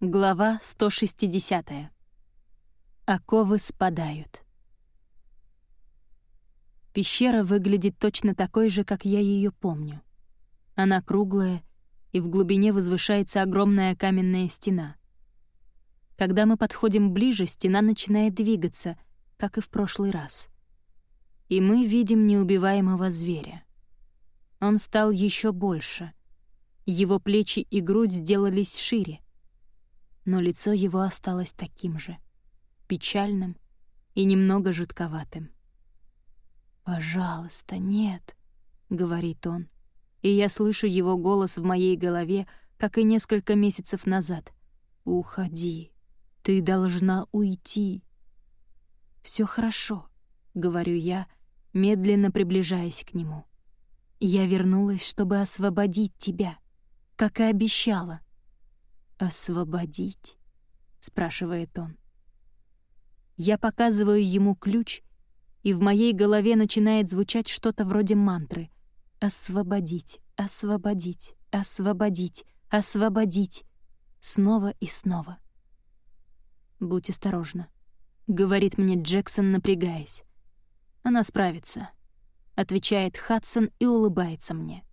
Глава 160. Оковы спадают. Пещера выглядит точно такой же, как я ее помню. Она круглая, и в глубине возвышается огромная каменная стена. Когда мы подходим ближе, стена начинает двигаться, как и в прошлый раз. И мы видим неубиваемого зверя. Он стал еще больше. Его плечи и грудь сделались шире — но лицо его осталось таким же, печальным и немного жутковатым. «Пожалуйста, нет», — говорит он, и я слышу его голос в моей голове, как и несколько месяцев назад. «Уходи, ты должна уйти». Все хорошо», — говорю я, медленно приближаясь к нему. «Я вернулась, чтобы освободить тебя, как и обещала». «Освободить?» — спрашивает он. Я показываю ему ключ, и в моей голове начинает звучать что-то вроде мантры. «Освободить, освободить, освободить, освободить». Снова и снова. «Будь осторожна», — говорит мне Джексон, напрягаясь. «Она справится», — отвечает Хадсон и улыбается мне.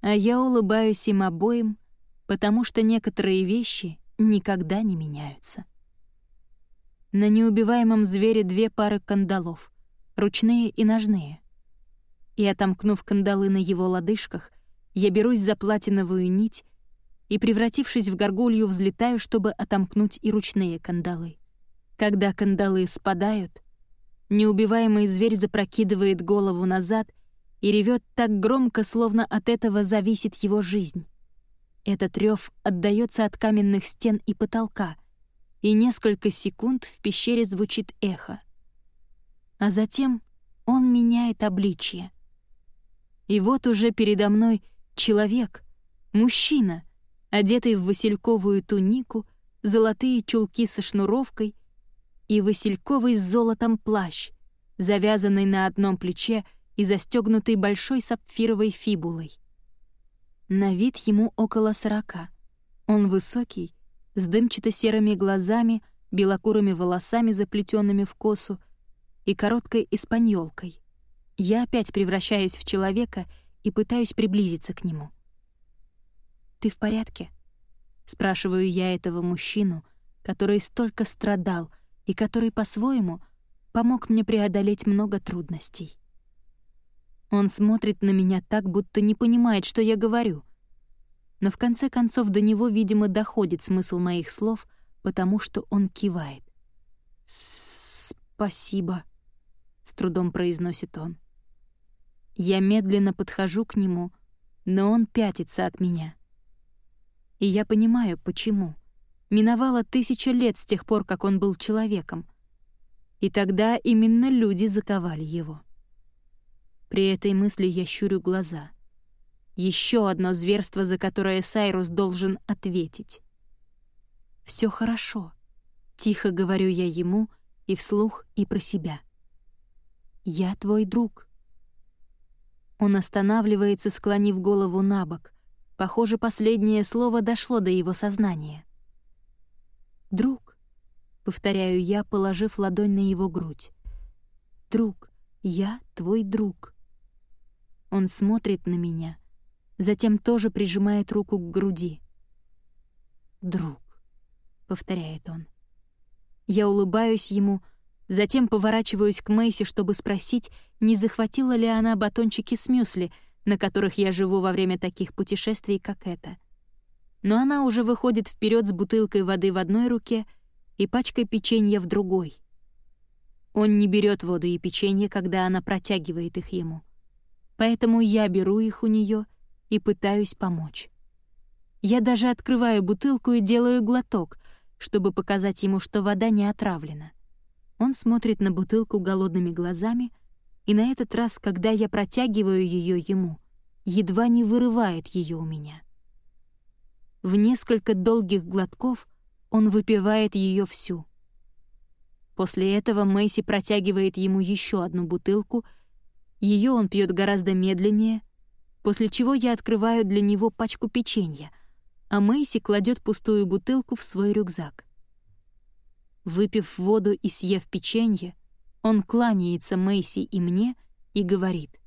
А я улыбаюсь им обоим, — потому что некоторые вещи никогда не меняются. На неубиваемом звере две пары кандалов, ручные и ножные. И отомкнув кандалы на его лодыжках, я берусь за платиновую нить и, превратившись в горгулью, взлетаю, чтобы отомкнуть и ручные кандалы. Когда кандалы спадают, неубиваемый зверь запрокидывает голову назад и ревет так громко, словно от этого зависит его жизнь. Этот рев отдаётся от каменных стен и потолка, и несколько секунд в пещере звучит эхо. А затем он меняет обличье. И вот уже передо мной человек, мужчина, одетый в васильковую тунику, золотые чулки со шнуровкой и васильковый с золотом плащ, завязанный на одном плече и застегнутый большой сапфировой фибулой. На вид ему около сорока. Он высокий, с дымчато-серыми глазами, белокурыми волосами, заплетенными в косу, и короткой испаньолкой. Я опять превращаюсь в человека и пытаюсь приблизиться к нему. «Ты в порядке?» — спрашиваю я этого мужчину, который столько страдал и который, по-своему, помог мне преодолеть много трудностей. Он смотрит на меня так, будто не понимает, что я говорю. Но в конце концов до него, видимо, доходит смысл моих слов, потому что он кивает. «Спасибо», — с трудом произносит он. Я медленно подхожу к нему, но он пятится от меня. И я понимаю, почему. Миновало тысяча лет с тех пор, как он был человеком. И тогда именно люди заковали его. При этой мысли я щурю глаза. Еще одно зверство, за которое Сайрус должен ответить. Все хорошо», — тихо говорю я ему и вслух, и про себя. «Я твой друг». Он останавливается, склонив голову на бок. Похоже, последнее слово дошло до его сознания. «Друг», — повторяю я, положив ладонь на его грудь. «Друг, я твой друг». Он смотрит на меня, затем тоже прижимает руку к груди. «Друг», — повторяет он. Я улыбаюсь ему, затем поворачиваюсь к Мэйси, чтобы спросить, не захватила ли она батончики с мюсли, на которых я живу во время таких путешествий, как это. Но она уже выходит вперед с бутылкой воды в одной руке и пачкой печенья в другой. Он не берет воду и печенье, когда она протягивает их ему поэтому я беру их у нее и пытаюсь помочь. Я даже открываю бутылку и делаю глоток, чтобы показать ему, что вода не отравлена. Он смотрит на бутылку голодными глазами, и на этот раз, когда я протягиваю ее ему, едва не вырывает ее у меня. В несколько долгих глотков он выпивает ее всю. После этого Мэйси протягивает ему еще одну бутылку — ее он пьет гораздо медленнее, после чего я открываю для него пачку печенья, а Мэйси кладет пустую бутылку в свой рюкзак. Выпив воду и съев печенье, он кланяется Мэйси и мне и говорит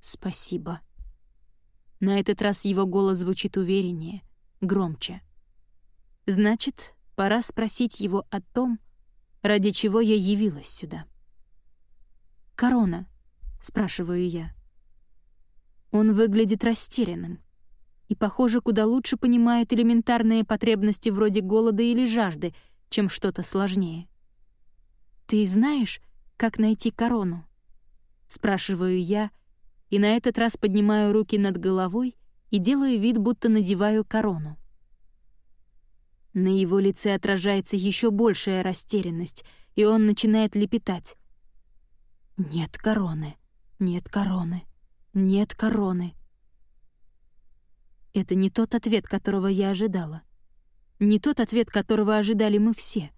«Спасибо». На этот раз его голос звучит увереннее, громче. Значит, пора спросить его о том, ради чего я явилась сюда. «Корона?» — спрашиваю я. Он выглядит растерянным и, похоже, куда лучше понимает элементарные потребности вроде голода или жажды, чем что-то сложнее. «Ты знаешь, как найти корону?» — спрашиваю я, и на этот раз поднимаю руки над головой и делаю вид, будто надеваю корону. На его лице отражается еще большая растерянность, и он начинает лепетать. «Нет короны, нет короны, нет короны». Это не тот ответ, которого я ожидала. Не тот ответ, которого ожидали мы все.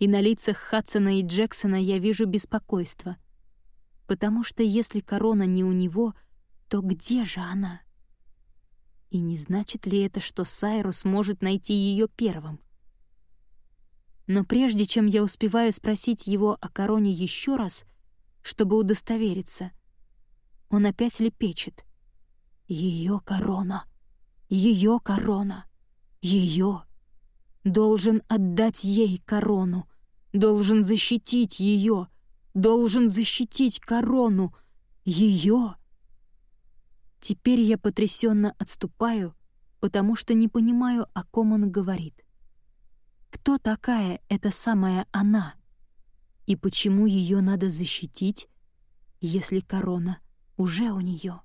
И на лицах Хадсона и Джексона я вижу беспокойство. Потому что если корона не у него, то где же она? И не значит ли это, что Сайрус может найти ее первым? Но прежде чем я успеваю спросить его о короне еще раз, чтобы удостовериться, он опять лепечет. Ее корона! Ее корона! Ее! Должен отдать ей корону, должен защитить ее, должен защитить корону, ее. Теперь я потрясенно отступаю, потому что не понимаю, о ком он говорит. Кто такая эта самая она? И почему ее надо защитить, если корона уже у нее?